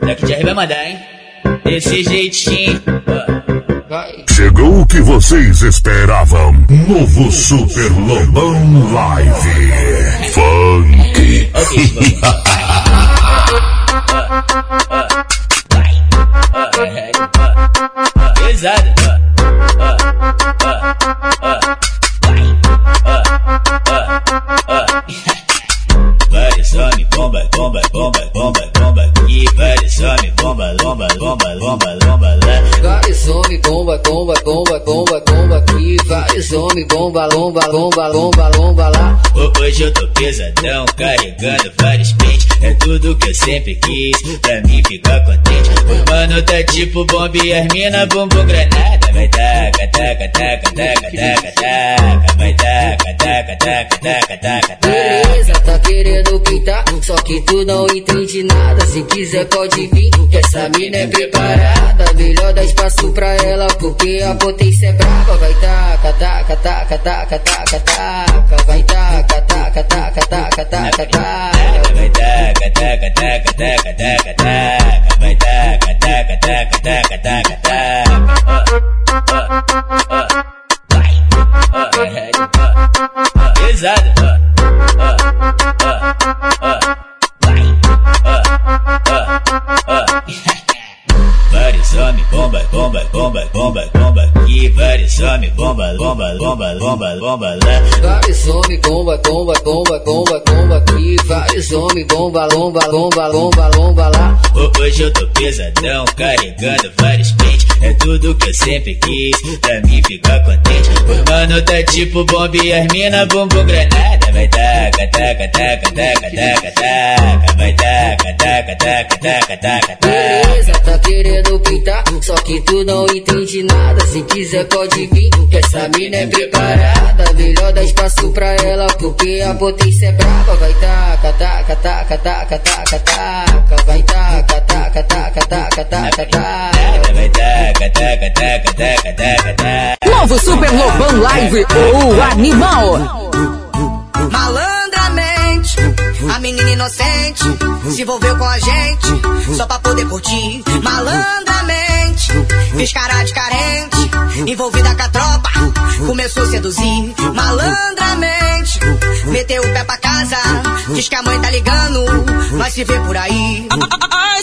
Daqui de Jerry vai mandar, hein? Desse jeitinho. Chegou o que vocês esperavam. Novo Super Lobão Live. Funk. Pesada. Homens, bomba, bomba, bomba, bomba, bomba lá. Hoje eu tô pesadão, carregando. É tudo que eu sempre quis, pra mim ficar contente. O mano tá tipo bomba e as mina bumbum granada. Vai taca, taca, taca, taca, taca, taca. Vai taca, taca, taca, taca, taca, taca. Beleza, tá querendo pintar, só que tu não entende nada. Se quiser pode vir, que essa mina é preparada. Melhor dar espaço pra ela, porque a potência é brava. Vai taca, taca, taca, taca, taca, taca. Vai taca, taca, taca, taca, taca, taca. Vai taca, taca, taca, taca, taca, taca. Vai taca, taca, taca, taca, taca, taca. Pesada. Vários homens, bomba, bomba, bomba, bomba, bomba. E vários homens, bomba, bomba, bomba, bomba, bomba, lá. Vários homens, bomba, bomba, bomba, bomba, bomba aqui. Vários homens, bomba, bomba, bomba, bomba, bomba lá. Hoje eu tô pesadão, carregando vários pentes. É tudo que eu sempre quis, pra mim ficar contente. O mano tá tipo bomba e as mina bumbum granada. Vai taca, taca, taca, taca, taca, taca. Vai taca, taca, taca, taca, taca, taca. Beleza, tá querendo pintar, só que tu não entende nada. Se quiser pode vir, que essa mina é preparada. Melhor dar espaço pra ela, porque a potência é brava. Vai taca, taca, taca, taca, taca, taca. Vai taca, taca, taca, taca, taca, taca. Novo Super Lobão Live, o animal. Malandramente, a menina inocente se envolveu com a gente só pra poder curtir. Malandramente, fez cara de carente, envolvida com a tropa, começou a seduzir. Malandramente, meteu o pé pra casa, diz que a mãe tá ligando, vai se ver por aí. Ai,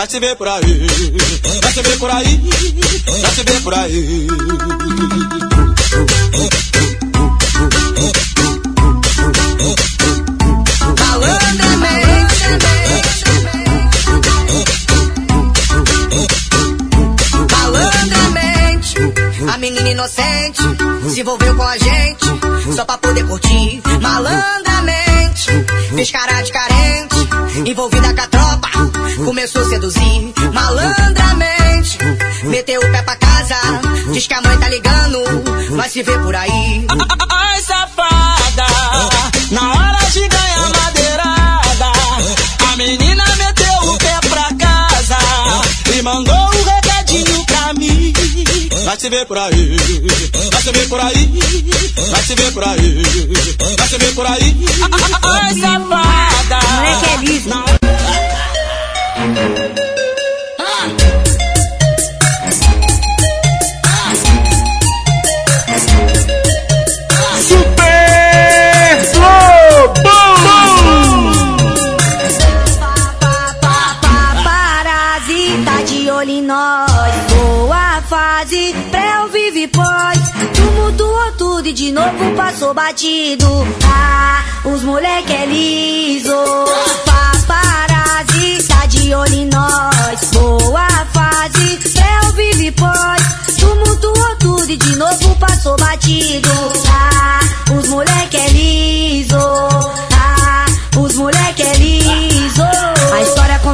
Vai se ver por aí, vai se ver por aí, vai se ver por aí. Malandramente, a menina inocente se envolveu com a gente só pra poder curtir. Malandramente, fez cara de carente, envolvida com a tropa, começou a seduzir. Malandramente, meteu o pé pra casa, diz que a mãe tá ligando, vai se ver por aí. Ai, safada, na hora de ganhar madeirada, a menina meteu o pé pra casa e mandou um recadinho pra mim. Vai se ver por aí, vai se ver por aí, vai se ver por aí, vai se ver por aí. Ai, safada, Moleque é liso. Super Lobão! Olho em nós. Boa fase, pré vive pós. Tumultuou tudo e de novo passou batido. Ah, os moleque é liso. Passou batido. Ah, os moleque é liso.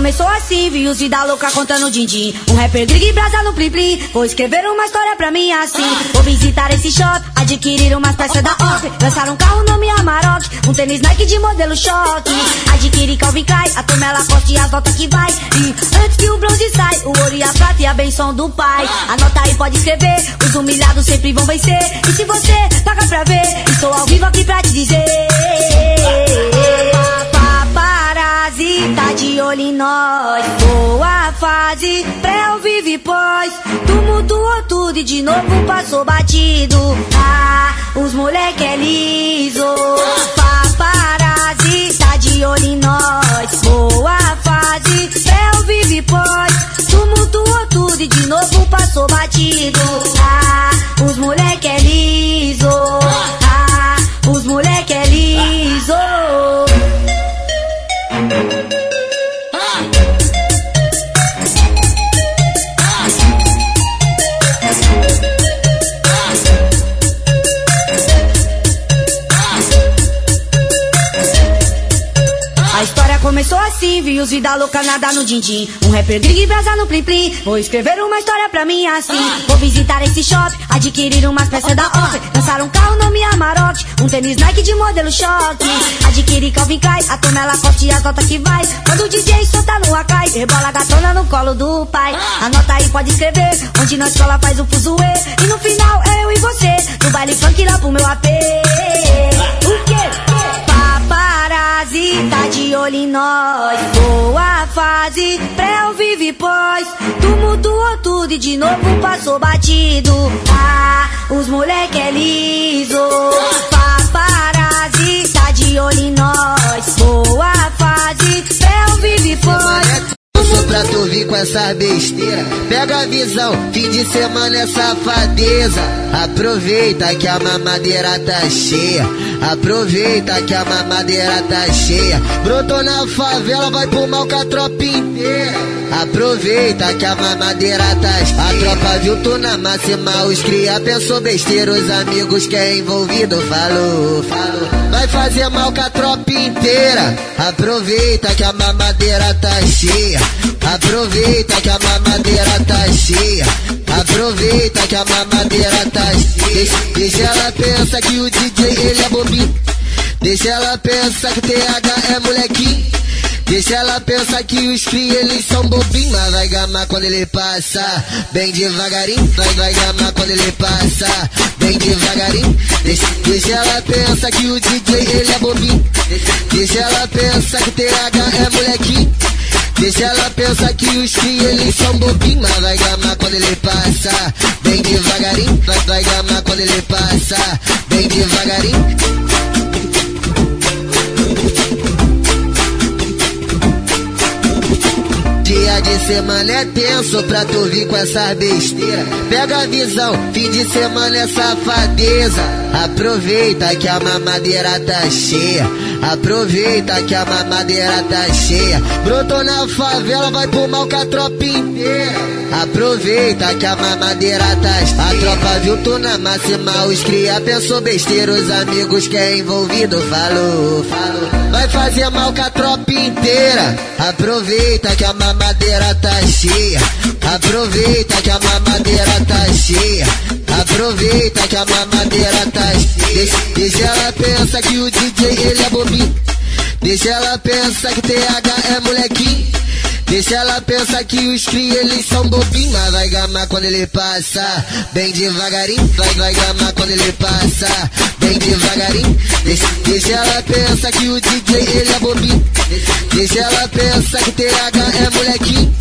Começou assim, vi os vida louca contando din-din. Um rapper grig brasa no plim plim. Vou escrever uma história pra mim assim. Vou visitar esse shop, adquirir umas peças da OP. Lançar um carro nome Amarok, um tênis Nike de modelo choque. Adquirir Calvin Klein, a turma ela poste e a volta que vai. E antes que o bronze sai, o ouro e a prata e a benção do pai. Anota aí, pode escrever, os humilhados sempre vão vencer. E se você paga pra ver, estou ao vivo aqui pra te dizer. Paparazzi tá de olho em nós. Boa fase, pré ou vive pós. Tumultuou tudo e de novo passou batido. Ah, os moleque é liso. Paparazzi tá de olho em nós. Boa fase, pré ou vive pós. Tumultuou tudo e de novo passou batido. Ah, os moleque é liso. Começou assim, vi os vida louca nadar no din-din. Um rapper grig brasa no plim plim. Vou escrever uma história pra mim assim. Vou visitar esse shop, adquirir umas peças da OP. Lançar um carro nome Amarok, um tênis Nike de modelo choque. Adquirir Calvin Klein, a turma ela corte e as notas que vai. Quando o DJ solta no acai, rebola a gatona no colo do pai. Anota aí, pode escrever, onde na escola faz o fuzuê. E no final eu e você, no baile funk lá pro meu AP. O quê? Paparazzi tá de olho em nós. Boa fase, pré ou vive pós. Tumultuou tudo e de novo passou batido. Ah, os moleque é liso. Paparazzi tá de olho em nós. Boa fase, pré ou vive pós. Pra tu vir com essa besteira. Pega a visão, fim de semana é safadeza. Aproveita que a mamadeira tá cheia. Aproveita que a mamadeira tá cheia. Brotou na favela, vai pro mal com a tropa inteira. Aproveita que a mamadeira tá cheia. A tropa viu tu na máxima, os cria pensou besteira. Os amigos que é envolvido falou, falou. Vai fazer mal com a tropa inteira. Aproveita que a mamadeira tá cheia. Aproveita que a mamadeira tá cheia. Aproveita que a mamadeira tá cheia. Deixa, ela pensar que o DJ ele é bobinho. Deixa ela pensar que TH é molequinho. Deixa ela pensar que os cria eles são bobinhos, mas vai gamar quando ele passa, bem devagarinho. Vai, vai gamar quando ele passa, bem devagarinho. Deixa, deixa ela pensar que o DJ ele é bobinho. Deixa ela pensar que TH é molequinho. Deixa ela pensar que os cria eles são bobinhos, mas vai gamar quando ele passa, bem devagarinho. Vai, vai gamar quando ele passa, bem devagarinho. Dia de semana é tenso pra tu vir com essa besteira. Pega a visão, fim de semana é safadeza. Aproveita que a mamadeira tá cheia. Aproveita que a mamadeira tá cheia. Brotou na favela, vai pro mal com a tropa inteira. Aproveita que a mamadeira tá cheia. A tropa viu tu na máxima, os cria pensou besteira. Os amigos que é envolvido falou, falou. Vai fazer mal com a tropa inteira. Aproveita que a mamadeira tá cheia. Aproveita que a mamadeira tá cheia. Aproveita que a mamadeira tá cheia. Deixa, deixa ela pensar que o DJ ele é bobinho. Deixa ela pensar que TH é molequinho. Deixa ela pensar que os cria eles são bobinhos, mas vai gamar quando ele passa, bem devagarinho. Vai, vai gamar quando ele passa, bem devagarinho. Deixa, deixa ela pensar que o DJ ele é bobinho. Deixa ela pensar que TH é molequinho.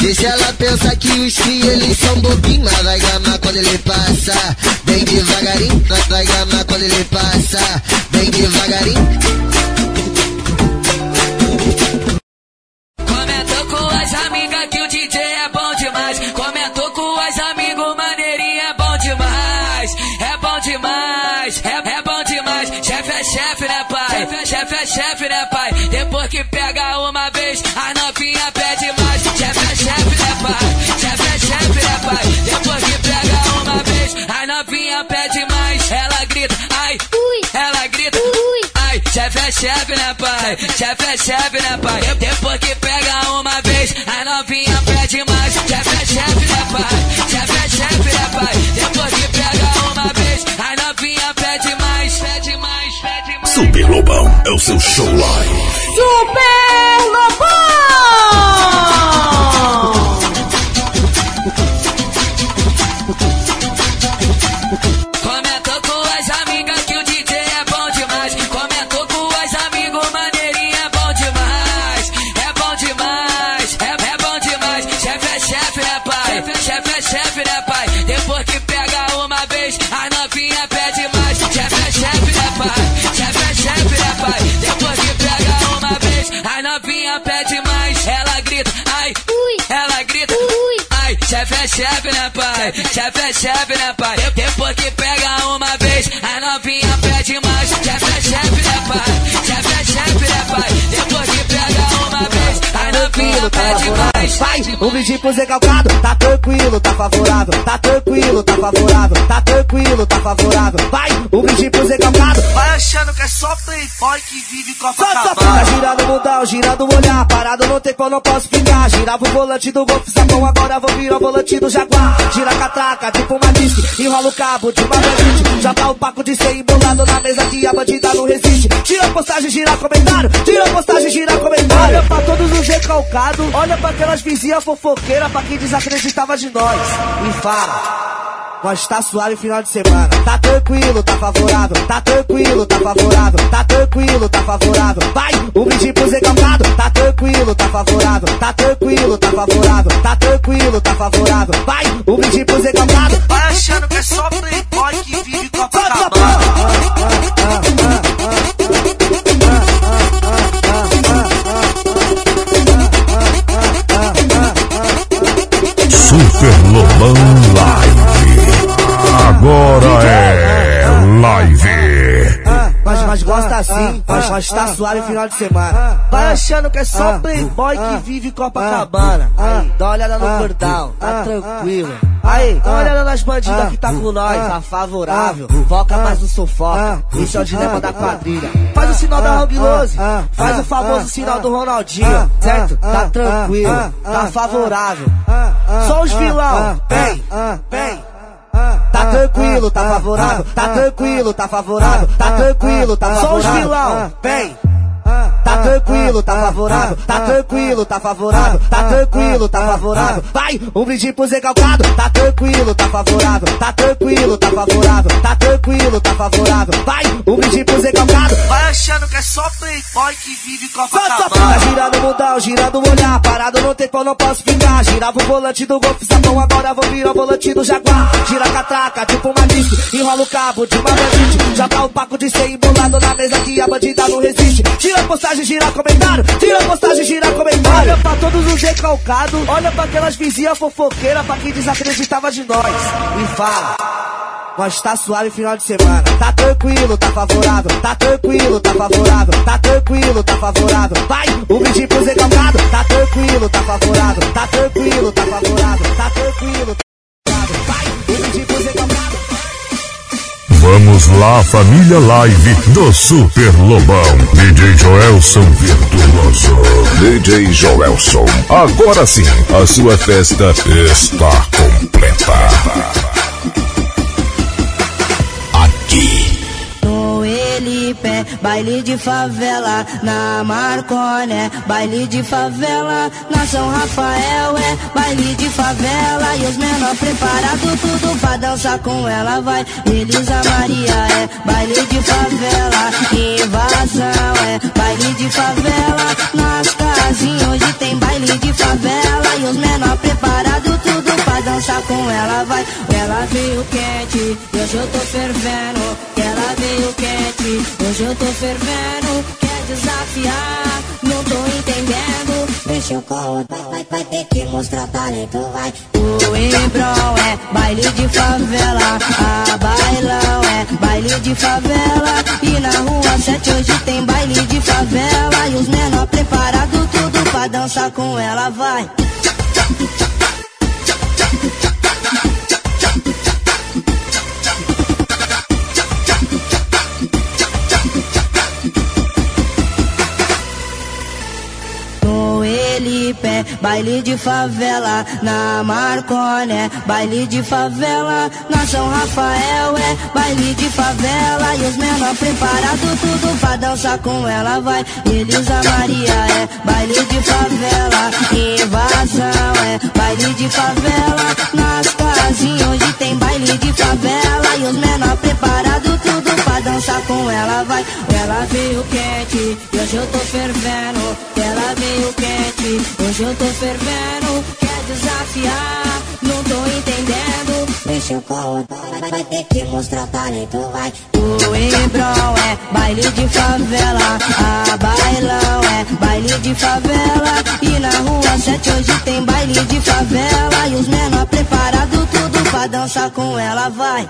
Deixa ela pensar que os cria eles são bobinhos, mas vai gamar quando ele passa, bem devagarinho. Vai, vai gamar quando ele passa, bem devagarinho. Chefe né, pai? Depois que pega uma vez, a novinha pede mais. Chefe é chefe, né, pai? Chefe é chefe, né, pai? Depois que pega uma vez, a novinha pede mais. Ela grita, ai, ela grita, ai. Chefe é chefe, né, pai? Chefe é chefe, né, pai? Depois que pega uma vez. Super Lobão é o seu show live. Super Lobão! Chefe é chefe, né, pai? Chefe é chefe, né, pai? Depois que pega uma vez, a novinha pede mais. Chefe é chefe, né, pai? Chefe é chefe, né, pai? Vez, a novinha pede mais. Vai, um brinde pro Zé Calcado, tá tranquilo, tá favorável, tá tranquilo, tá favorável, tá tranquilo, tá favorável. Vai, um brinde pro Zé Calcado. Vai achando que é só playboy que vive Tá Copacabana. girando o mundão, girando o olhar, parado no tempo eu não posso pingar. Girava o volante do Golf Sapão, agora vou virar o volante do Jaguar. Gira a catraca, tipo uma disque, enrola o cabo de uma bandite. Já tá o paco de ser embolado na mesa que a bandida não resiste. Tira postagem, gira comentário, tira postagem, gira comentário. Olha pra todos os recalcados, olha pra aquelas vizinhas fofoqueiras, pra quem desacreditava de nós. E fala. Nós tá suave final de semana. Tá tranquilo, tá favorável. Tá tranquilo, tá favorável. Tá tranquilo, tá favorável. Vai, um brinde pro Zé Calcado. Tá tranquilo, tá favorável. Tá tranquilo, tá favorável. Tá tranquilo, tá favorável. Vai, um brinde pro Zé Calcado. Vai achando que é só playboy que vive Copacabana. Super Lobão Live. Agora é live. Mas, mas gosta assim, mas, mas tá suave final de semana. Vai achando que é só playboy que vive Copacabana. Dá uma olhada no cordão, tá tranquilo. Aí, dá uma olhada nas bandidas que tá com nós, tá favorável. Foca mais no sufoca, esse é o dilema da quadrilha. Faz o sinal da Rob Lose, faz o famoso sinal do Ronaldinho, certo? Tá tranquilo, tá favorável. Só os vilão, vem, vem. Tá tranquilo, tá favorável, tá tranquilo, tá favorável, tá tranquilo, tá favorável. Só os vilão, vem. Tá tranquilo, tá favorável, tá tranquilo, tá favorável, tá tranquilo, tá favorável. Vai, um brinde pro Zé Calcado, tá tranquilo, tá favorável, tá tranquilo, tá favorável, tá tranquilo, tá favorável. Vai, um brinde pro Zé Calcado. Vai achando que é só playboy que vive Tá Copacabana. girando o mundão, girando o olhar, parado no tempo não posso pingar. Girava o volante do Golf Sapão, agora vou virar o volante do Jaguar. Gira a catraca, tipo uma disque, enrola o cabo de uma bandite. Já tá o paco de ser embolado na mesa que a bandida não resiste. Tira a postagem, gira comentário, tira postagem, gira comentário. Olha pra todos os recalcados, olha pra aquelas vizinhas fofoqueiras, pra quem desacreditava de nós. E fala. Nós tá suave final de semana. Tá tranquilo, tá favorável. Tá tranquilo, tá favorável. Tá tranquilo, tá favorável. Vai, um brinde pro Zé Calcado. Tá tranquilo, tá favorável. Tá tranquilo, tá favorável. Tá tranquilo, tá favorável. Vai, Vamos lá, família live do Super Lobão. DJ Joelson Virtuoso. DJ Joelson. Agora sim, a sua festa está completa. Elipé, baile de favela, na Marconé, baile de favela, na São Rafael é baile de favela e os menor preparado tudo pra dançar com ela vai. Elisa Maria é baile de favela, invasão é baile de favela, nas casinhas hoje tem baile de favela e os menor preparado tudo pra dançar com ela vai. Ela veio quente, hoje eu tô fervendo. Ela veio quente, hoje eu tô fervendo. Quer desafiar, não tô entendendo. Deixa eu cortar, vai, vai ter que mostrar talento, vai. O Hebron é baile de favela, a bailão é baile de favela. E na rua 7 hoje tem baile de favela. E os menor preparado tudo pra dançar com ela, vai. Felipe, baile de favela na Marcone, baile de favela na São Rafael, é baile de favela. E os menor preparado tudo pra dançar com ela vai. Elisa Maria é baile de favela, invasão é baile de favela. Nas casinhas hoje tem baile de favela. E os menor preparado dançar com ela vai. Ela veio quente, hoje eu tô fervendo. Ela veio quente, hoje eu tô fervendo. Quer desafiar, não tô entendendo. Deixa o corpo, vai ter que mostrar talento, vai. O Embrão é baile de favela, a bailão é baile de favela. E na rua 7 hoje tem baile de favela. E os menor preparado tudo pra dançar com ela, vai.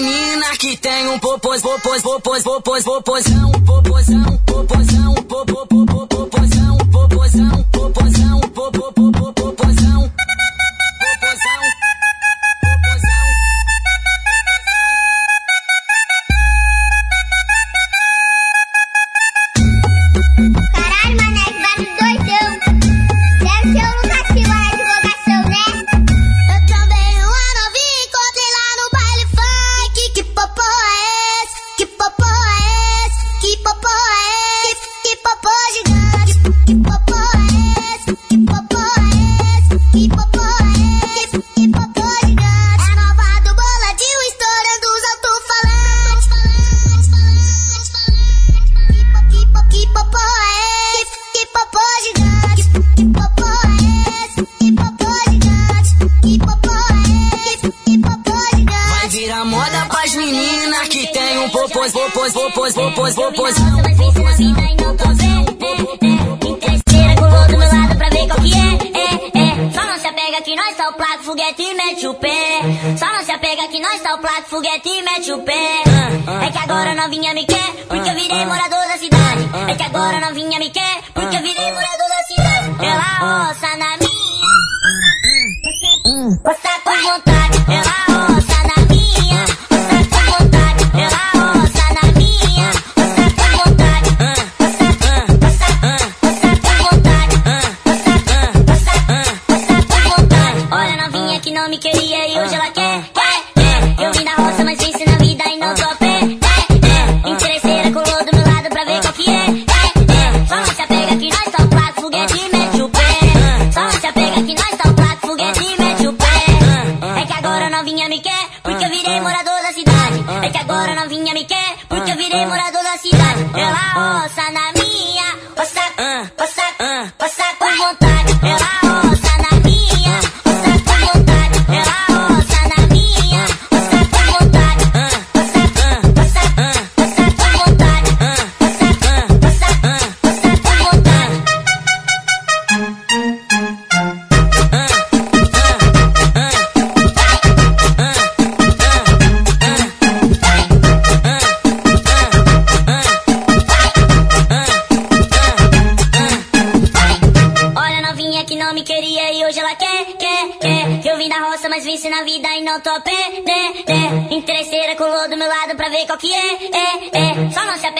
menina que tem um popôs, popôs, popôs, popôs, popôsão, popôsão, popôs.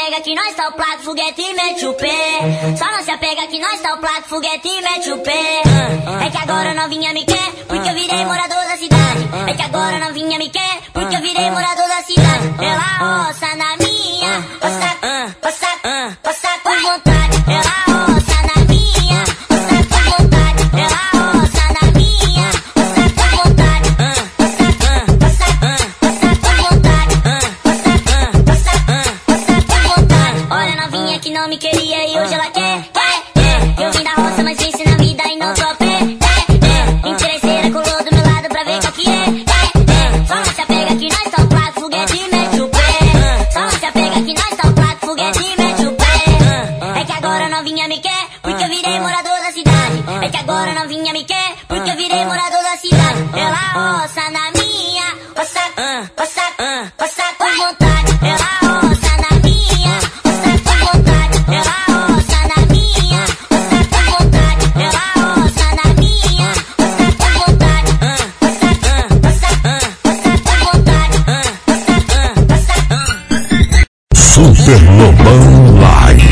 apega que nós tá o plato, foguete e mete o pé. Só não se apega que nós tá o plato, foguete e mete o pé. É que agora novinha me quer, porque eu virei morador da cidade. É que agora novinha me quer, porque eu virei morador da cidade. Ela roça na minha, ossa, passa, ossa. Super Lobão Live.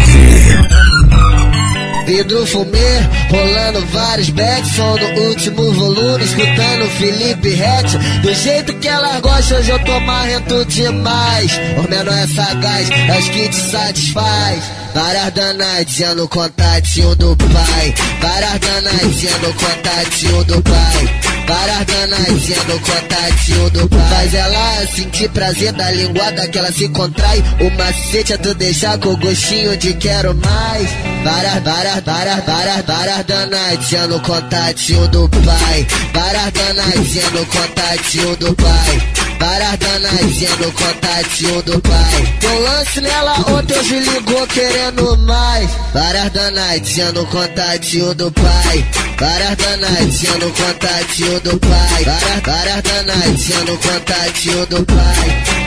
Vidro fumê, rolando vários backs, som no último volume, escutando Felipe Rett. Do jeito que ela gosta, hoje eu tô marrento demais. O menor é sagaz, é que te satisfaz. Várias danadinhas no contatinho do pai. Várias danadinhas no contatinho do pai. Várias danadinhas no contatinho do pai. Faz ela sentir prazer da linguada que ela se contrai. O macete é tu deixar com gostinho de quero mais. Várias, várias, várias, várias, várias danadinhas no contatinho do pai. Várias danadinhas no contatinho do pai. Várias danadinhas no contatinho do pai. Deu lance nela ontem, hoje ligou querendo mais. Várias danadinhas no contatinho do pai. Várias danadinhas no contatinho do pai. Várias, várias danadinhas no contatinho do pai.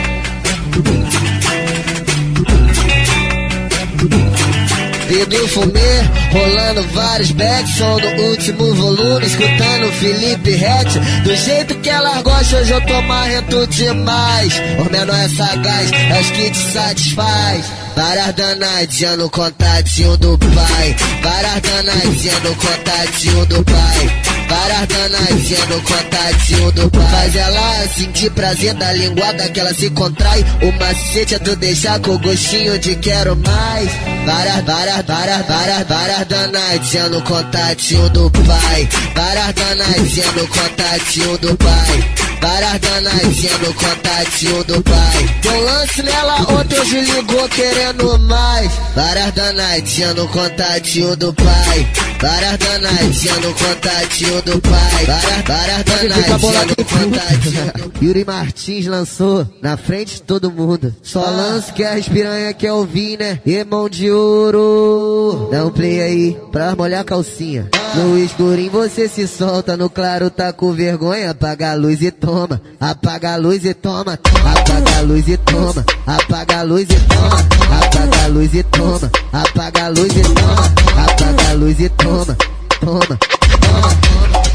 Vidro fumê, rolando vários backs, som no último volume, escutando Felipe Rett. Do jeito que ela gosta, hoje eu tô marrento demais. O menor é sagaz, é os que te satisfaz. Várias danadinhas no contatinho do pai. Várias danadinhas no contatinho do pai. Várias danadinhas no contatinho do pai. Faz ela sentir prazer da linguada que ela se contrai. O macete é tu deixar com gostinho de quero mais. Várias, várias, várias, várias, várias danadinhas no contatinho do pai. Várias danadinhas no contatinho do pai. Várias danadinhas no contatinho do pai. Deu lance nela ontem, hoje ligou querendo mais. Várias danadinhas no contatinho do pai. Várias danadinhas no contatinho do pai. Várias, várias danadinhas no contatinho do pai. Yuri Martins lançou na frente de todo mundo. Só lance que a espiranha quer ouvir, né? Irmão de ouro. Dá um play aí pra molhar a calcinha. No escurinho você se solta, no claro tá com vergonha. Apaga a luz e toma, apaga a luz e toma, apaga a luz e toma, apaga a luz e toma, apaga a luz e toma, apaga a luz e toma, apaga a luz e toma, toma, toma.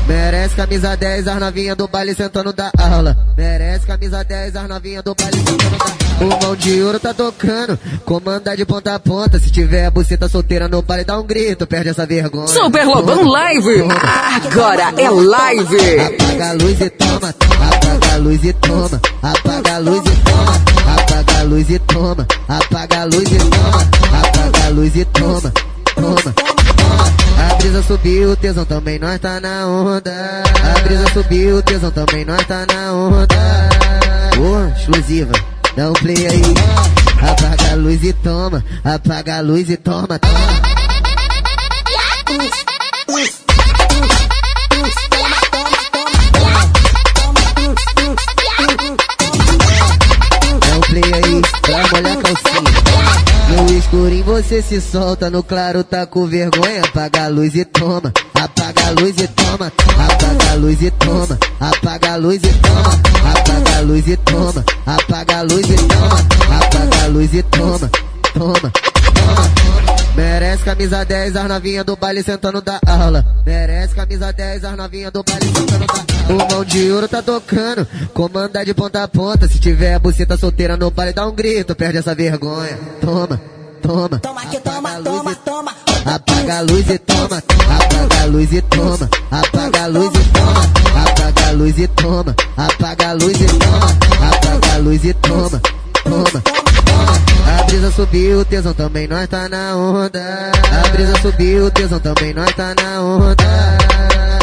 Merece camisa 10, as novinha do baile sentando da aula. Merece camisa 10, as novinha do baile sentando da aula. O mão de ouro tá tocando, comanda de ponta a ponta. Se tiver a buceta solteira no baile, dá um grito, perde essa vergonha. Super Lobão Toma, Live. toma, Agora toma, é toma, live. Apaga a luz e toma, apaga a luz e toma, apaga a luz e toma, apaga a luz e toma, apaga a luz e toma, apaga a luz e toma, toma. A brisa subiu, o tesão também nós tá na onda. A brisa subiu, o tesão também nós tá na onda. Ô, exclusiva, dá um play aí. Apaga a luz e toma, apaga a luz e toma, toma. Você se solta, no claro tá com vergonha. Apaga a luz e toma, apaga a luz e toma, apaga a luz e toma, apaga a luz e toma, apaga a luz e toma, apaga a luz e toma, apaga a luz e toma, toma, toma. Merece camisa 10, as novinha do baile sentando da aula. Merece camisa 10, as novinha do baile sentando da aula. O mão de ouro tá tocando, comanda de ponta a ponta. Se tiver a buceta solteira no baile, dá um grito, perde essa vergonha. Toma, toma. Toma que toma, toma, toma. Apaga a luz e toma, apaga a luz e toma, apaga a luz e toma, apaga a luz e toma, apaga a luz e toma, apaga a luz e toma, toma. A brisa subiu, o tesão também nós tá na onda. A brisa subiu, o tesão também nós tá na onda.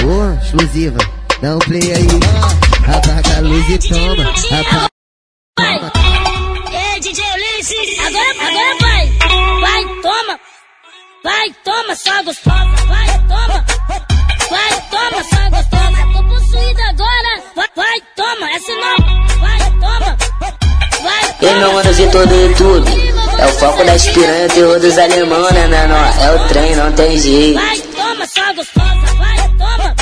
Ô, exclusiva, dá um play aí. Apaga a luz e toma, apaga! Ei, DJ Ulisses! Agora, agora vai! Vai, toma! vai, toma, só gostosa, vai, toma. Vai, toma, só gostosa, tô possuída agora. Vai, vai, toma, essa não, vai, toma. Vai, E meu mano de todo e tudo. É o foco das piranha, terror dos alemão, né, menor? É o trem, não tem jeito. Vai, toma, só gostosa, vai, toma.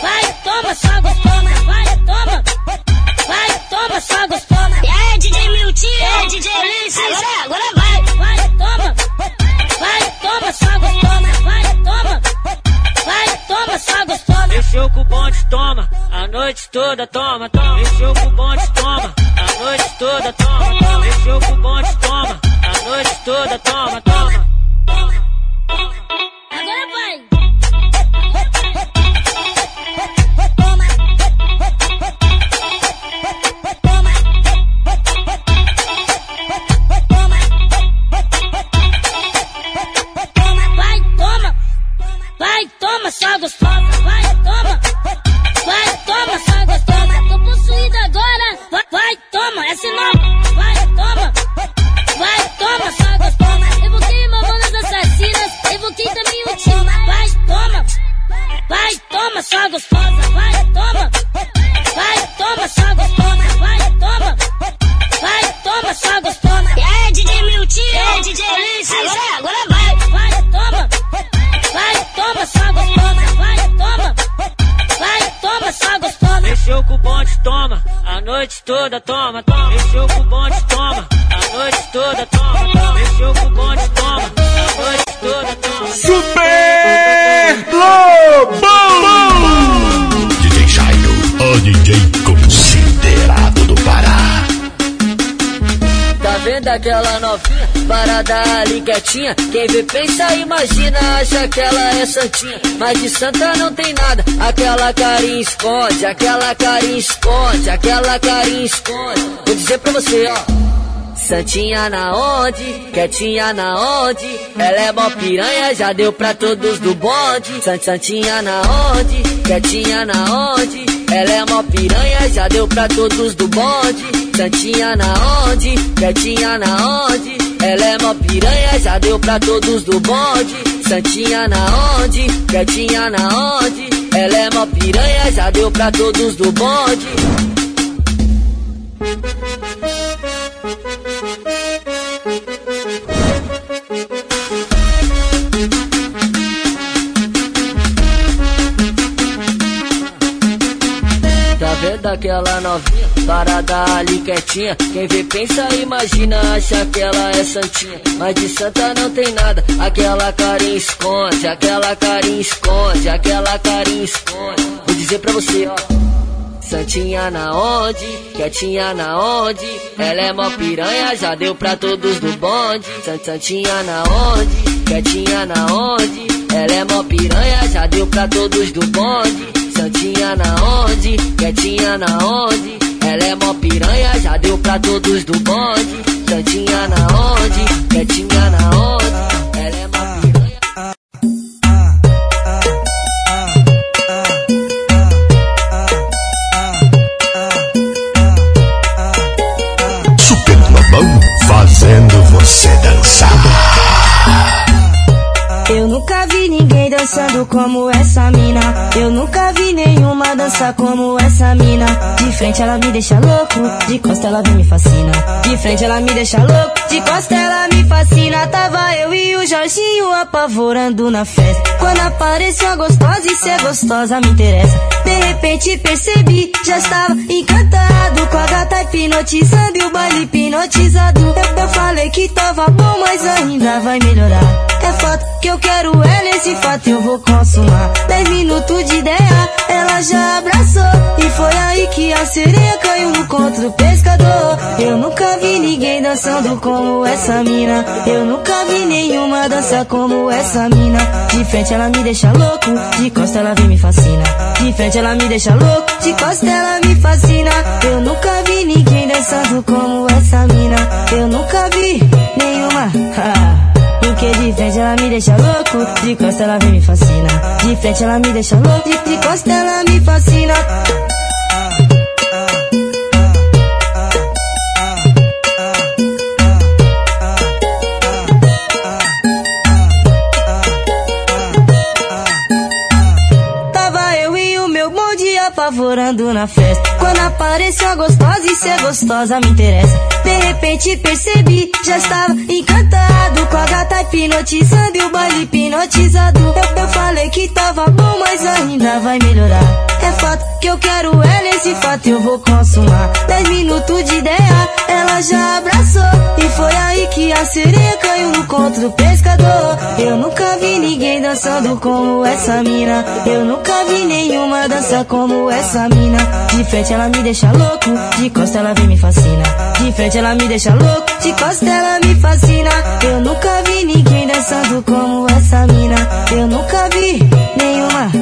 Vai, toma, só gostosa, vai, toma. Vai, toma, só gostosa. E aí, DJ Milton, e aí, DJ Alice, agora, agora Toma, gostosa. Mexeu com o bonde, toma. A noite toda, toma, toma. Mexeu com o bonde, toma. A noite toda, toma, toma. Mexeu com o bonde, toma. A noite toda, toma, toma. Agora Quietinha. Quem vê pensa, imagina, acha que ela é santinha. Mas de santa não tem nada. Aquela carinha esconde, aquela carinha esconde, aquela carinha esconde. Vou dizer pra você, ó. Santinha na onde, quietinha na onde, ela é mó piranha, já deu pra todos do bonde. Sant- Santinha na onde, quietinha na onde, ela é mó piranha, já deu pra todos do bonde. Santinha na onde, quietinha na onde, ela é mó piranha, já deu pra todos do bonde. Santinha na onde, quietinha na onde, ela é mó piranha, já deu pra todos do bonde. Tá vendo aquela novinha? Parada ali quietinha. Quem vê pensa, imagina, acha que ela é santinha. Mas de santa não tem nada. Aquela carinha esconde, aquela carinha esconde, aquela carinha esconde. Vou dizer pra você, ó. Santinha na onde, quietinha na onde, ela é mó piranha, já deu pra todos do bonde. Sant- Santinha na onde, quietinha na onde, ela é mó piranha, já deu pra todos do bonde. Santinha na onde, quietinha na onde, ela é mó piranha, já deu pra todos do bonde. Santinha na onde, quietinha na onde, ela é mó piranha. Super Globão fazendo você dançar. Dançando como essa mina. Eu nunca vi nenhuma dança como essa mina. De frente ela me deixa louco, de costa ela me fascina. De frente ela me deixa louco, de costa ela me fascina. Tava eu e o Jorginho apavorando na festa. Quando apareceu a gostosa e ser gostosa me interessa. De repente percebi, já estava encantado com a gata hipnotizando e o baile hipnotizado. Eu, eu falei que tava bom, mas ainda vai melhorar. É fato que eu quero é nesse fato eu vou consumar. Dez minutos de ideia, ela já abraçou. E foi aí que a sereia caiu no contra o pescador. Eu nunca vi ninguém dançando como essa mina. Eu nunca vi nenhuma dança como essa mina. De frente ela me deixa louco, de costa ela vem me fascina. De frente ela me deixa louco, de costa ela me fascina. Eu nunca vi ninguém dançando como essa mina. Eu nunca vi nenhuma. Porque de frente ela me deixa louco, de costa ela vem me fascina. De frente ela me deixa louco, de, costa ela me fascina. Na festa. Quando apareceu a gostosa e ser gostosa me interessa. De repente percebi, já estava encantado com a gata hipnotizando e o baile hipnotizado. Eu, eu falei que tava bom, mas ainda vai melhorar. É fato que eu quero ela, esse fato eu vou consumar. Dez minutos de ideia, ela já abraçou. E foi aí que a sereia caiu no conto do pescador. Eu nunca vi ninguém dançando como essa mina. Eu nunca vi nenhuma dança como essa mina. De frente ela me deixa louco, de costa ela vem me fascina. De frente ela me deixa louco, de costa ela me fascina. Eu nunca vi ninguém dançando como essa mina. Eu nunca vi nenhuma.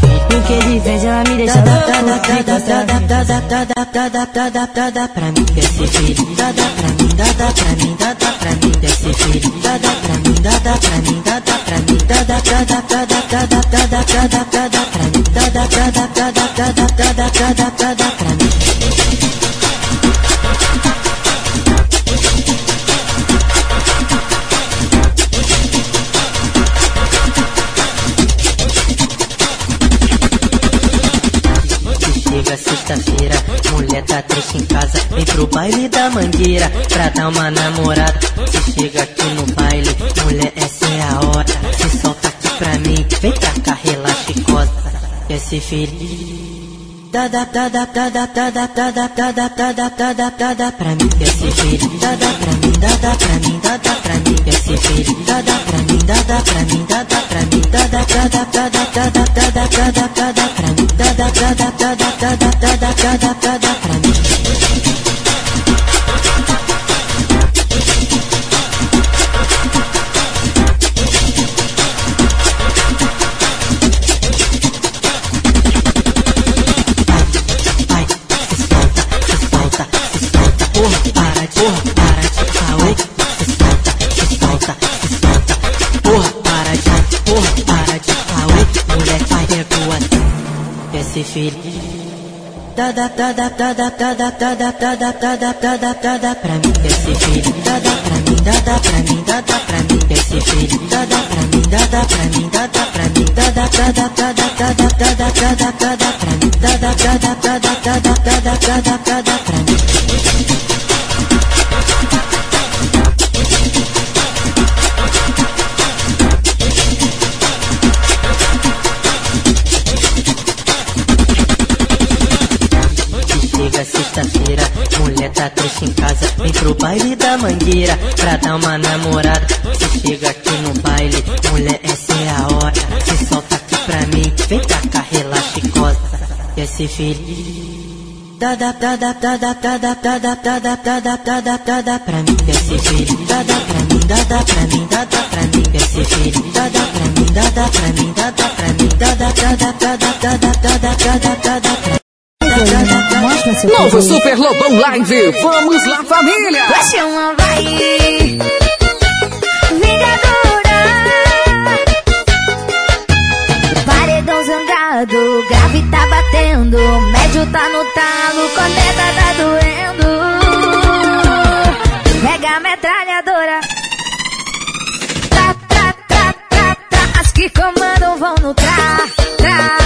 O que ele vende, ela me deixa louco. da da toda, toda, toda, toda, toda, pra mim desce filho. Toda pra mim, toda pra mim, toda pra mim desce filho. Toda pra mim, toda pra mim, toda pra mim, toda, toda, toda, toda, toda, toda, toda, pra mim, toda, toda, toda, toda, toda, toda, toda. Tá triste em casa, vem pro baile da mangueira pra dar uma namorada. Se chega aqui no baile, mulher, essa é a hora. Se solta aqui pra mim, vem pra cá, relaxa e costa. Esse feliz. Da da da da da da da da da da da da da da da da da da pra mim esse filho da da pra mim da da pra mim da da pra mim esse filho da da pra mim da da pra mim da da pra mim da da da da da da da da da da da da da da pra mim da da da da da da da da da da da da da da pra mim pegou esse filho. Da da da da da da da da da da da da da da da da da da pra mim esse filho. Da da pra mim, da da pra mim, da da pra mim esse filho. Da da pra mim, da da pra mim, da da pra mim, da da da da da da da da da da da da da da pra mim. Da da da da da da da da da da da da da da pra mim. Pro baile da mangueira pra dar uma namorada. Se chega aqui no baile, mulher, essa é a hora. Se solta aqui pra mim, vem cá, relaxa e costa. Esse feliz. Da da da da da da da da da da da da da da da da da da pra mim esse filho da da pra mim da da pra mim da da pra mim esse filho da da pra mim da da pra mim da da pra mim da da da da da da da da da da da da Novo Super Lobão Live. Vamos lá, família. Chama vai. Vingadora. Paredão zangado, grave tá batendo, médio tá no talo, corneta tá doendo. Mega metralhadora. Tra, tra, tra, tra, tra. As que comandam vão no tra, tra,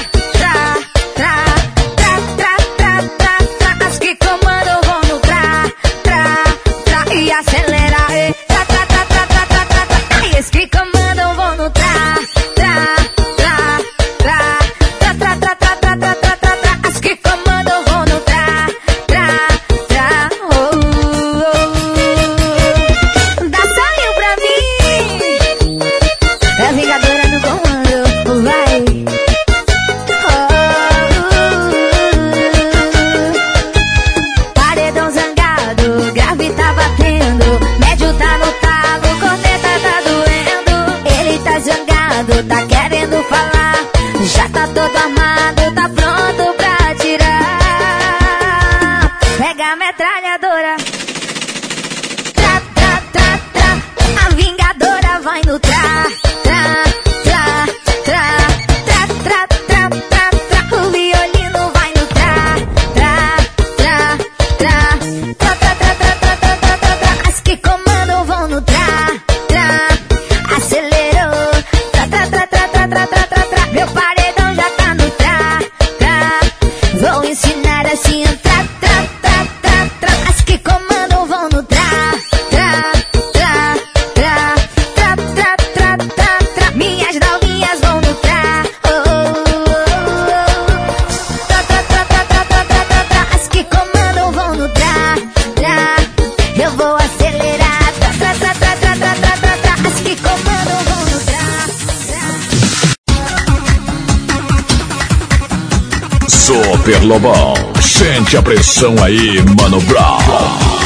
Sente a pressão aí, Mano Brown.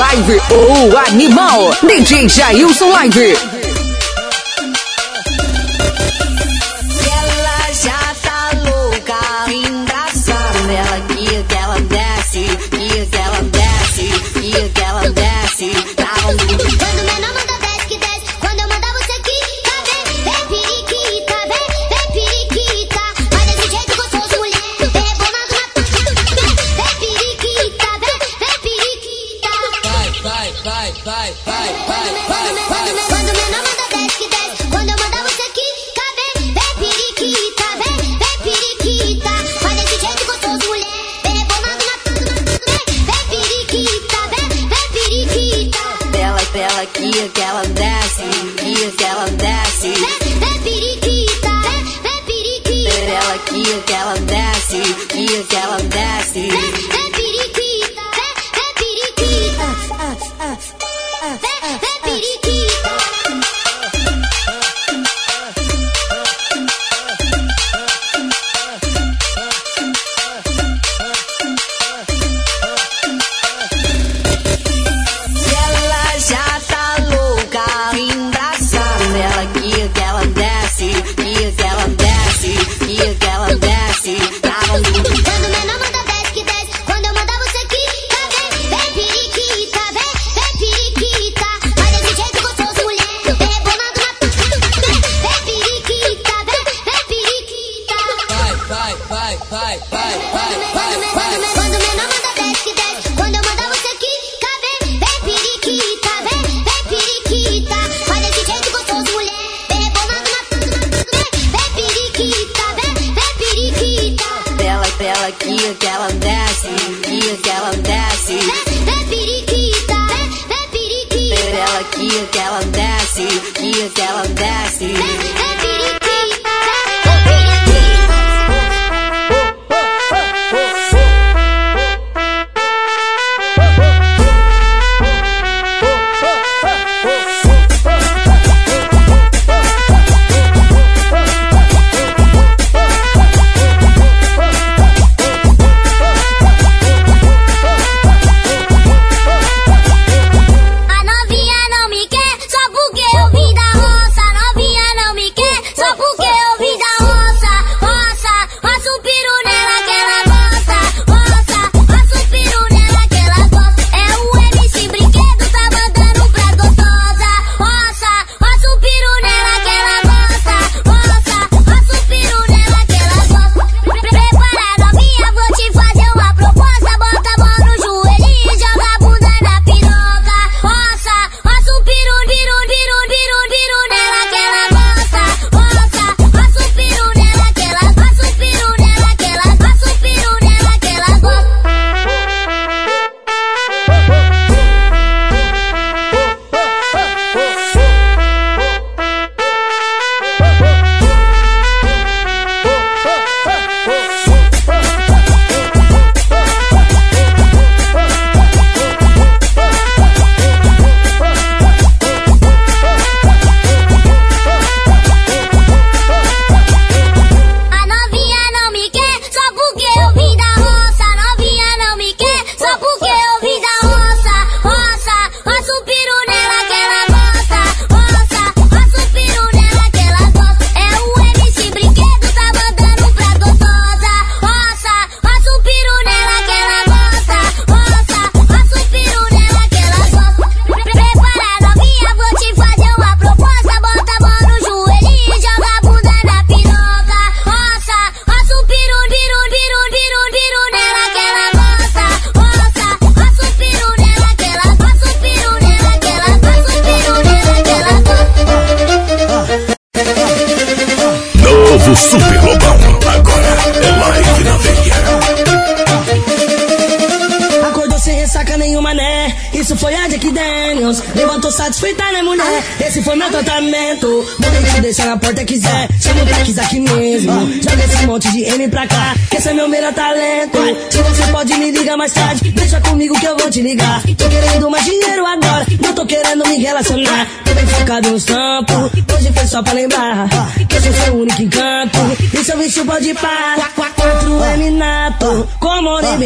Live ou Animal. DJ Jailson Live.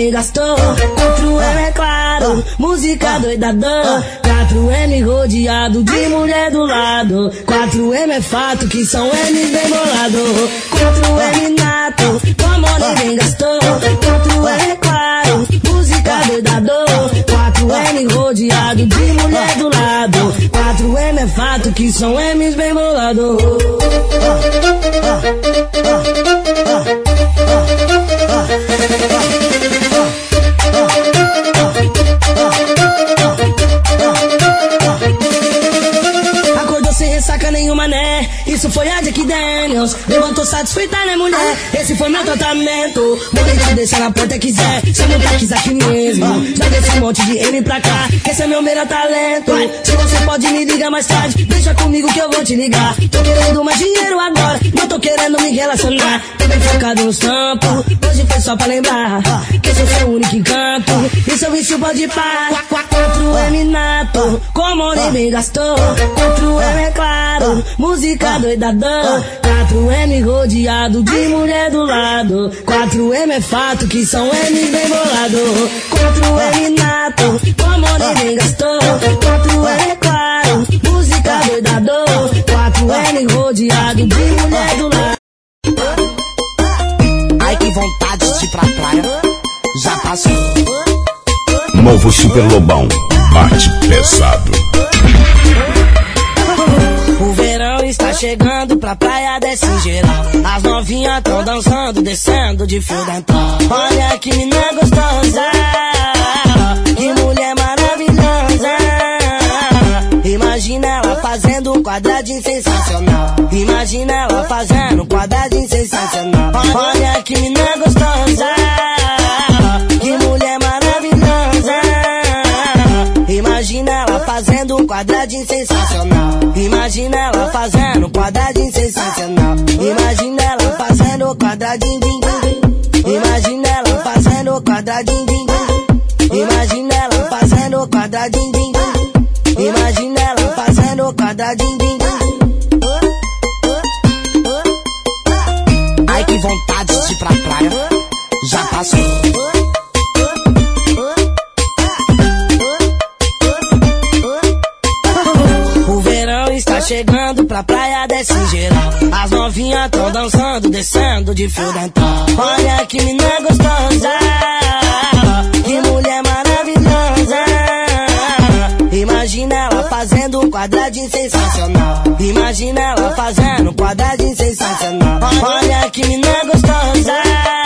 Bem gastou. 4M é claro. Música doidadão. 4M rodeado de mulher do lado. 4M é fato que são M bem bolado. 4M nato. Como bem gastou. 4M é claro. Música doidador. 4M rodeado de mulher do lado. 4M é fato que são M's bem bolado. Dios Satisfeita, né, mulher? Esse foi meu tratamento. Mandei te deixar na porta quiser. Chama o Black aqui mesmo. Joga esse monte de M pra cá. Esse é meu melhor talento. Se você pode me ligar mais tarde, deixa comigo que eu vou te ligar. Tô querendo mais dinheiro agora. Não tô querendo me relacionar. Tô bem focado no sampo. Hoje foi só pra lembrar. Que esse é o seu único encanto. E seu vício pode parar. 4M nato. Como nem bem gastou. 4M é claro. Música doidadão. 4M rodeado de mulher do lado. 4M é fato que são M bem bolado. 4M nato. Como nem bem gastou. 4M é claro. Música doidadão. 4M rodeado de mulher do lado. Ai que vontade de ir pra praia. Já passou. Novo Super Lobão. Bate pesado. Está chegando pra praia desse geral. As novinhas tão dançando, descendo de fio dental. Olha que menina gostosa, que mulher maravilhosa. Imagina ela fazendo um quadradinho sensacional. Imagina ela fazendo um quadradinho sensacional. Olha que menina gostosa, que mulher maravilhosa. Imagina ela fazendo um quadradinho sensacional. Imagina ela fazendo um quadradinho sensacional. Imagina ela fazendo um quadradinho din, din. Imagina ela fazendo um quadradinho din, din. Imagina ela fazendo um quadradinho din, din. Imagina ela fazendo um quadradinho din, din. Ai que vontade de ir pra praia. Já passou. Chegando pra praia desse geral. As novinhas tão dançando, descendo de fio dental. Olha que menina gostosa, que mulher maravilhosa. Imagina ela fazendo um quadradinho sensacional. Imagina ela fazendo um quadradinho sensacional. Olha que menina gostosa,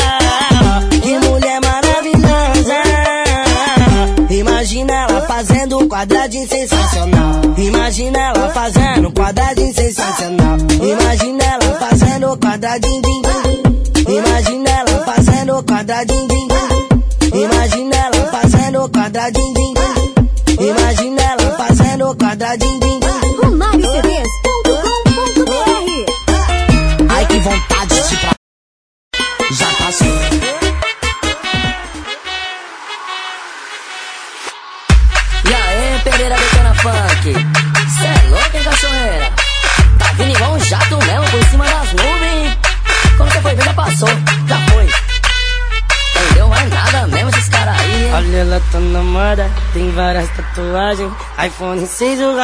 Imagina ela fazendo quadradinho sensacional. Imagina ela fazendo quadradinho sensacional. Imagina ela fazendo quadradinho din, din. Imagina ela fazendo quadradinho din, din. Imagina ela fazendo quadradinho din, din. Imagina ela fazendo quadradinho din, din. Ai que vontade de pra Já passou. Cê é louco, hein, cachorreira? Tá vindo igual um jato mesmo por cima das nuvens. Quando você foi ver, já passou, já foi. Entendeu mais nada mesmo esses caras aí, hein? Olha, ela tá na moda, tem várias tatuagens. iPhone 6 o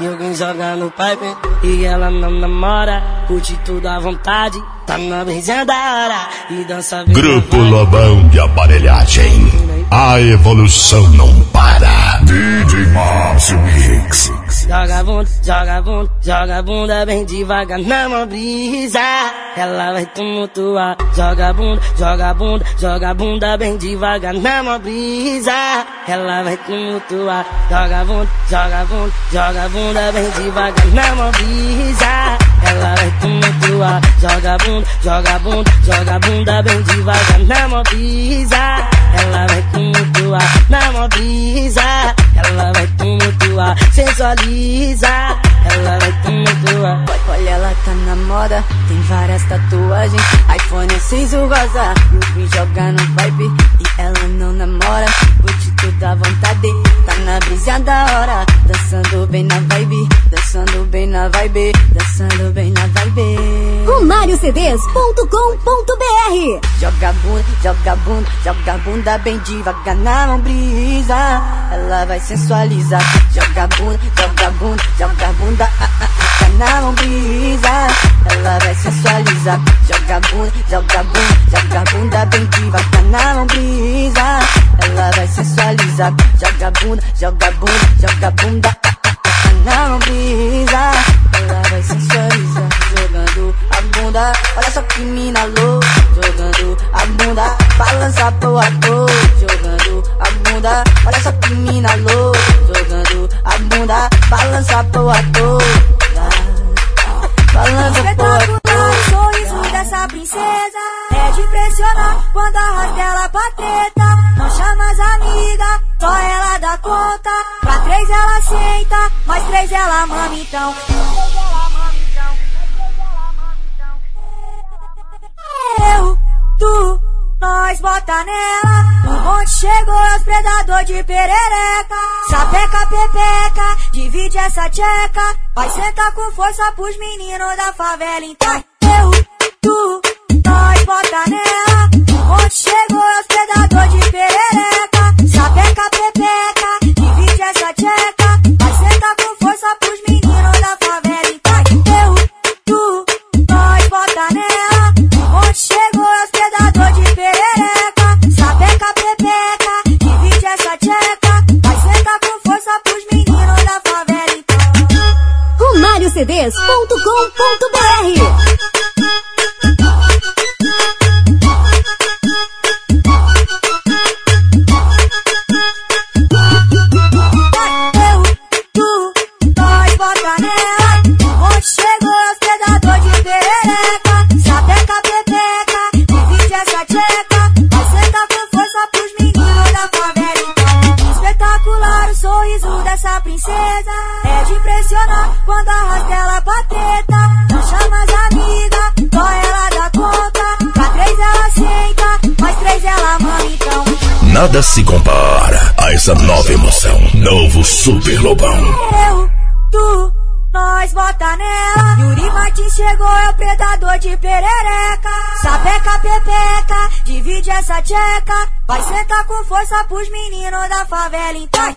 e alguém joga no pipe. E ela não namora, curte tudo à vontade. Tá na brisa da hora, e dança bem. Grupo Lobão de Aparelhagem. A evolução não para. DJ Márcio Mix. Joga bunda, joga bunda, joga bunda bem devagar na mão brisa. Ela vai tumultuar. Joga bunda, joga bunda, joga bunda bem devagar na mão brisa. Ela vai tumultuar. Joga bunda, joga bunda, joga bunda bem devagar na mão brisa. Ela vai tumultuar. Joga bunda, joga bunda, joga bunda bem devagar na mão brisa. Ela vai tumultuar na mão brisa. Ela vai sensualiza. Ela vai tumultuar. Olha, ela tá na moda, tem várias tatuagens. iPhone 6 o rosa, joga no vibe. E ela não namora, curte tudo à vontade. Tá na brisa da hora, dançando bem na vibe. Dançando bem na vibe, dançando bem na vibe. RomarioCDs.com.br Joga bunda, joga bunda, joga bunda bem devagar na mão brisa. Ela vai sensualizar. Joga bunda, joga bunda, joga bunda ah, ah, ah, na mão brisa. Ela vai sensualizar. Joga bunda, joga bunda, joga bunda bem devagar na mão brisa. Ela vai sensualizar. Joga bunda, joga bunda, joga bunda ah, ah, ah, na mão bunda, olha só que mina louca. Jogando a bunda, balança pro ator. Jogando a bunda, olha só que mina louca. Jogando a bunda, balança pro ator. Balança pro ator. sorriso dessa princesa. É de impressionar quando arrasta ela pra treta. Não chama as amigas, só ela dá conta. Pra três ela senta, mais três ela mama então. Eu, tu, nós bota nela. O bonde chegou, os predador de perereca. Sapeca, pepeca, divide essa tcheca. Vai sentar com força pros meninos da favela, então. Eu, tu, nós bota nela. O bonde chegou, RomarioCDs.com.br Nada se compara a essa nova emoção. Novo Super Lobão. Eu, tu, nós bota nela. Yuri Martins chegou, é o predador de perereca. Sapeca, pepeca, divide essa tcheca. Vai sentar com força pros meninos da favela, então.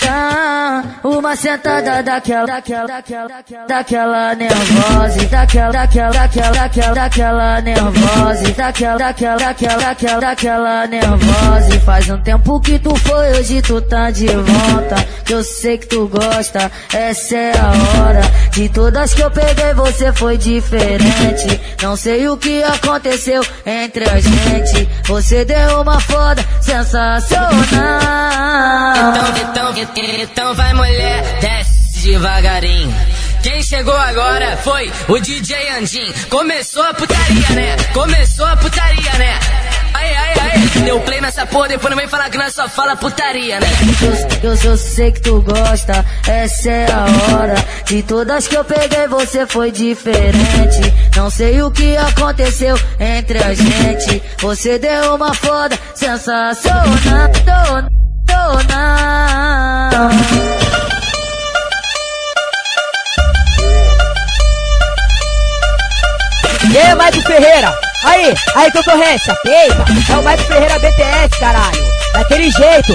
Tá, Uma sentada daquela, daquela, daquela, daquela, daquela nervosa Daquela, daquela, daquela, daquela, daquela nervosa Daquela, daquela, daquela, daquela, daquela nervosa. Faz um tempo que tu foi, hoje tu tá de volta Que eu sei que tu gosta, essa é a hora. De todas que eu peguei você foi diferente. Não sei o que aconteceu entre a gente. Você deu uma foda sensacional. Então, então, então vai mulher, desce devagarinho. Quem chegou agora foi o DJ Andim. Começou a putaria, né? Começou a putaria, né? Aí, aí, aí. Deu play nessa porra, depois não vem falar que nós só fala putaria, né? Eu, eu, eu sei que tu gosta, essa é a hora. De todas que eu peguei, você foi diferente. Não sei o que aconteceu entre a gente. Você deu uma foda sensacional. Dona. E aí, Maico Ferreira? Aí, aí, concorrência, peita. É o Maico Ferreira BTS, caralho. Daquele jeito.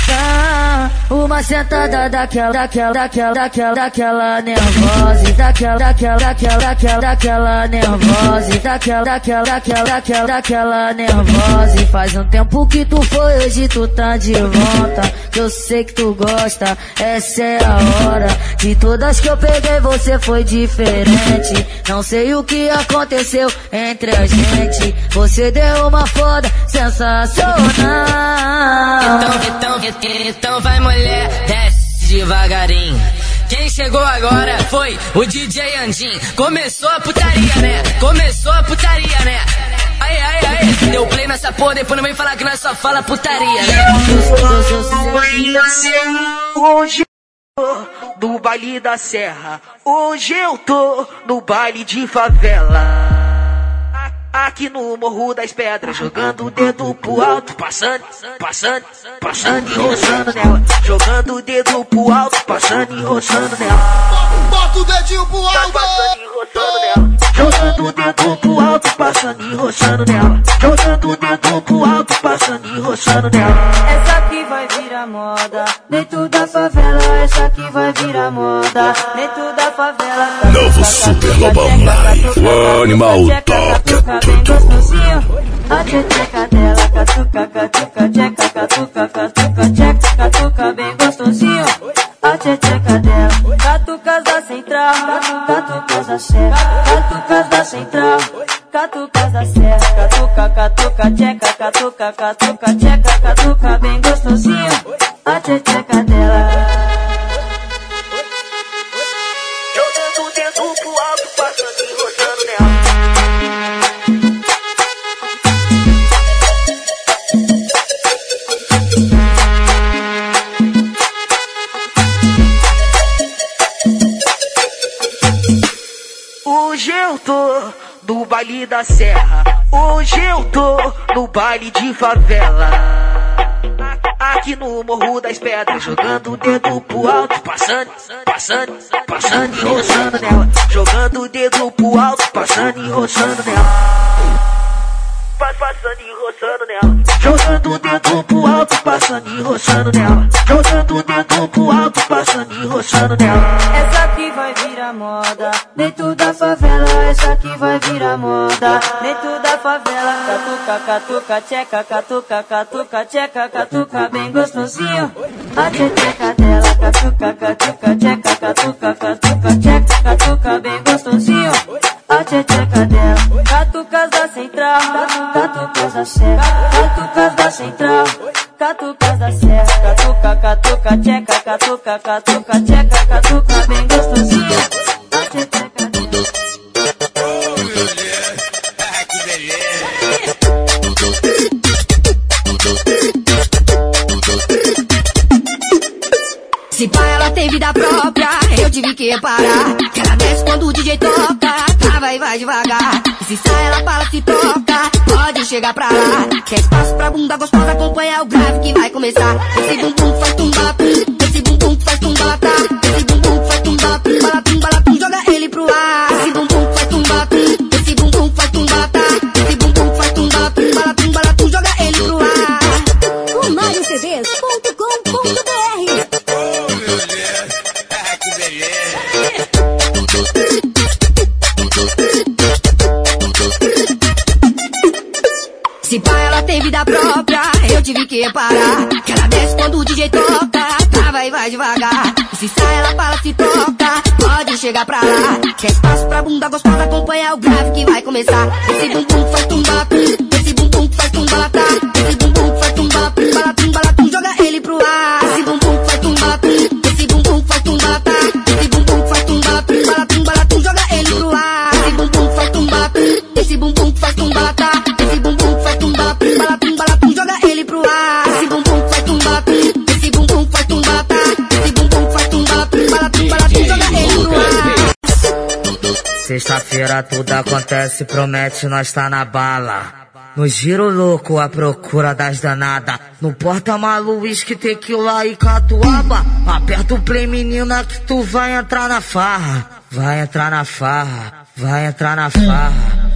Uma sentada daquela, daquela, daquela, daquela, daquela nervosa Daquela, daquela, daquela, daquela, daquela nervosa Daquela, daquela, daquela, daquela, daquela nervosa. Faz um tempo que tu foi, hoje tu tá de volta. Que eu sei que tu gosta, essa é a hora. De todas que eu peguei você foi diferente. Não sei o que aconteceu entre a gente. Você deu uma foda sensacional. Então, então, então vai mulher, desce devagarinho. Quem chegou agora foi o DJ Andim. Começou a putaria, né? Começou a putaria, né? Aí, aí, aí. Deu play nessa porra, depois não vem falar que nós só fala putaria, né? Hoje no baile da serra. Hoje eu tô no baile de favela. Aqui no Morro das Pedras, jogando o dedo pro alto, passando, passando, passando e roçando nela. Jogando o dedo pro alto, passando e roçando nela. Bota o dedinho pro alto. Jogando o dedo pro alto, passando e roçando nela. Jogando o dedo pro alto, passando e roçando nela. Essa aqui vai virar moda Dentro da favela, essa aqui vai virar moda Dentro da favela Novo Super Lobão Live. O animal toca tudo. A tcheca dela, catuca, catuca, tcheca, catuca, catuca, tcheca, catuca, bem gostosinho. A tcheca dela, catucas da central, catucas da serra, catucas da central, catucas da serra, catuca, catuca, tcheca, catuca, catuca, tcheca, catuca, bem gostosinho. A tcheca dela. Baile da serra. Hoje eu tô no baile de favela. Aqui no Morro das Pedras, jogando o dedo pro alto, passando, passando, passando e roçando nela. Jogando o dedo pro alto, passando e roçando nela. Pas- Passando e roçando nela. Jogando o dedo pro alto, passando e roçando nela. Jogando pro alto, passando e roçando nela. Essa aqui vai virar moda Dentro da favela, essa aqui vai virar moda Dentro da favela Catuca, catuca, tcheca, catuca, catuca, tcheca, catuca Bem gostosinho A tcheca dela Catuca, catuca, tcheca, catuca, catuca, tcheca, catuca Bem gostosinho A tcheca dela. Catucas central. Catucas da serra Catucas da central. Catucas da serra Catuca, catuca, tcheca, catuca, catuca, tcheca, catuca Bem gostosinho A tcheca Se pá, ela tem vida própria, eu tive que parar. Que ela desce quando o DJ toca, e vai devagar. E se sai, ela fala, se toca, pode chegar pra lá. Quer espaço pra bunda gostosa, acompanha o grave que vai começar. Esse bumbum faz tumba esse bumbum faz tumba tá. Esse bumbum faz tumba pum, bala que parar. Ela desce quando o DJ toca, trava e vai devagar. Se sai, ela fala, se toca, pode chegar pra lá. Quer espaço pra bunda gostosa, acompanha o grave que vai começar. Esse bumbum faz tumba Sexta-feira tudo acontece, promete, nós tá na bala. No giro louco, à procura das danadas. No porta-malu, uísque, tequila e catuaba. Aperta o play, menina, que tu vai entrar na farra. Vai entrar na farra, vai entrar na farra.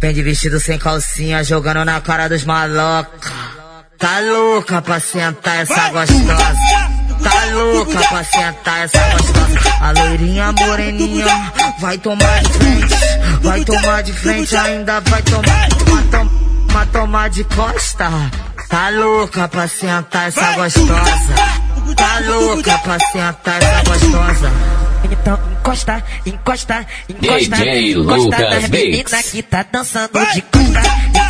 Vem de vestido sem calcinha, jogando na cara dos maloca. Tá louca pra sentar essa gostosa. Tá louca pra sentar essa gostosa. A loirinha moreninha vai tomar de frente. Vai tomar de frente, ainda vai tomar. Vai, tom, vai tomar de costa. Tá louca pra sentar essa gostosa. Tá louca pra sentar essa gostosa. Então encosta, encosta, encosta, DJ encosta Lucas nas meninas Beats. que tá dançando de costa.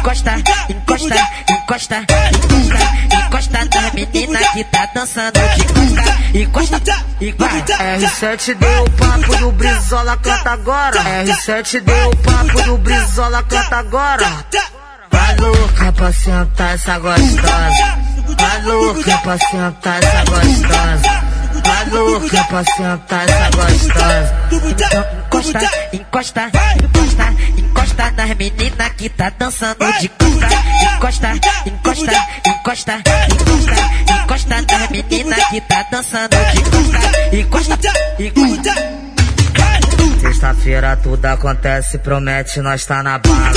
Encosta, encosta, encosta, encosta, encosta nas meninas que tá dançando de costa. Encosta, e vai. R7 deu o papo do Brizola, canta agora. R7 deu o papo do Brizola, canta agora. Tá louca pra sentar essa gostosa. Tá louca pra sentar essa gostosa. Tá louca pra sentar essa gostosa. Então encosta, encosta, encosta, encosta nas meninas que tá dançando de costa. Encosta, encosta, encosta, encosta, encosta nas meninas que tá dançando de costa. Encosta, encosta. Sexta-feira tudo acontece, promete, nós tá na bala.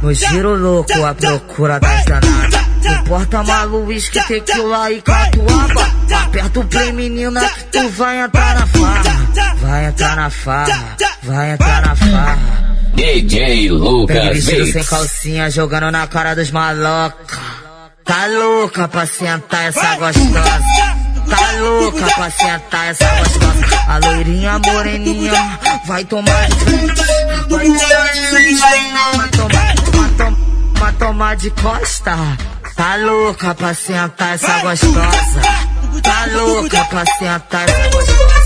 No giro louco, à procura das danadas. No porta-malu, uísque, tequila e catuaba. Aperta o play, menina, que tu vai entrar na farra. Vai entrar na farra, vai entrar na farra. DJ Lucas vestido sem calcinha, jogando na cara dos maloca. Tá louca pra sentar essa gostosa. Tá louca pra sentar essa gostosa. A loirinha moreninha vai tomar de frente. Vai tomar de frente. Vai tomar, vai tomar, vai tomar de costa. Tá louca pra sentar essa gostosa. Tá louca pra sentar essa gostosa.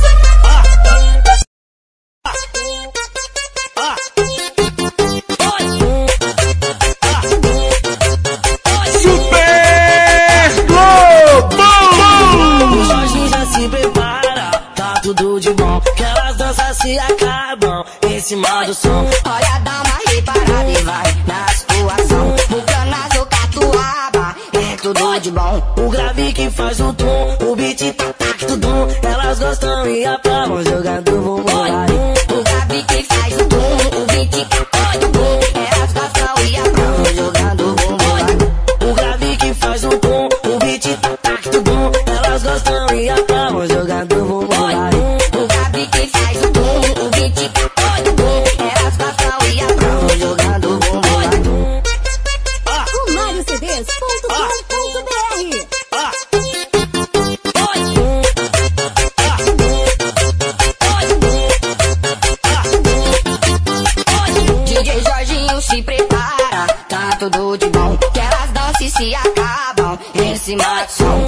Tudo de bom. Que elas danças se acabam em cima do som. Olha, dá uma reparada e vai na situação. O catuaba, é tudo de bom. O grave que faz o tom, o beat tá tá tudum. Elas gostam e aplaudem jogando bumbum. DJ Jorginho se prepara, tá tudo de bom. Que elas dançam e se acabam em cima som.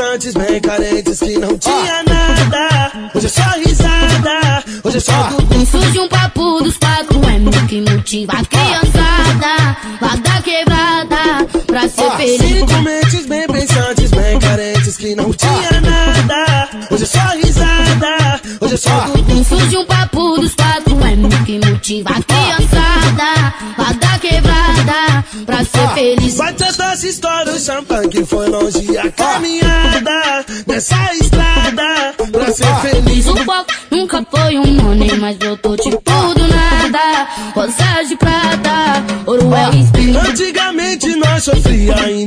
dançantes bem carentes que não behind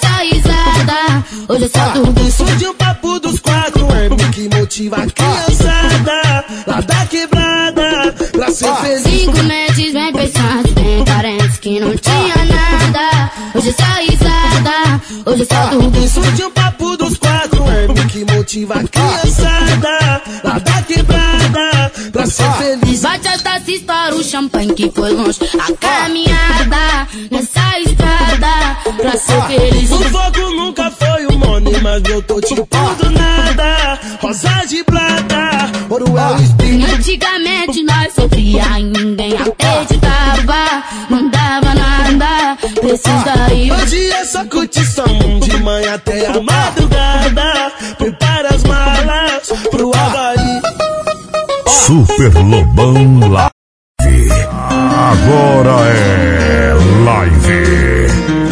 essa risada. Hoje é só do Hoje o papo dos quatro é que motiva a criançada. Lá da quebrada, pra ser feliz. Cinco meses bem pensados, tem parentes que não tinha nada. Hoje é só risada. Hoje é só do Hoje o papo dos quatro é que motiva a criançada. Lá da quebrada ser ah. feliz. Vai te assistir o champanhe que foi longe. A caminhada nessa estrada pra ser feliz. O fogo nunca foi o money, mas eu tô te dando nada. Rosa de plata, ouro é o espinho. Antigamente nós sofria e ninguém acreditava. Mandava nada, Preciso daí. Hoje é só curtição de manhã até a madrugada. Super Lobão Live. Agora é Live.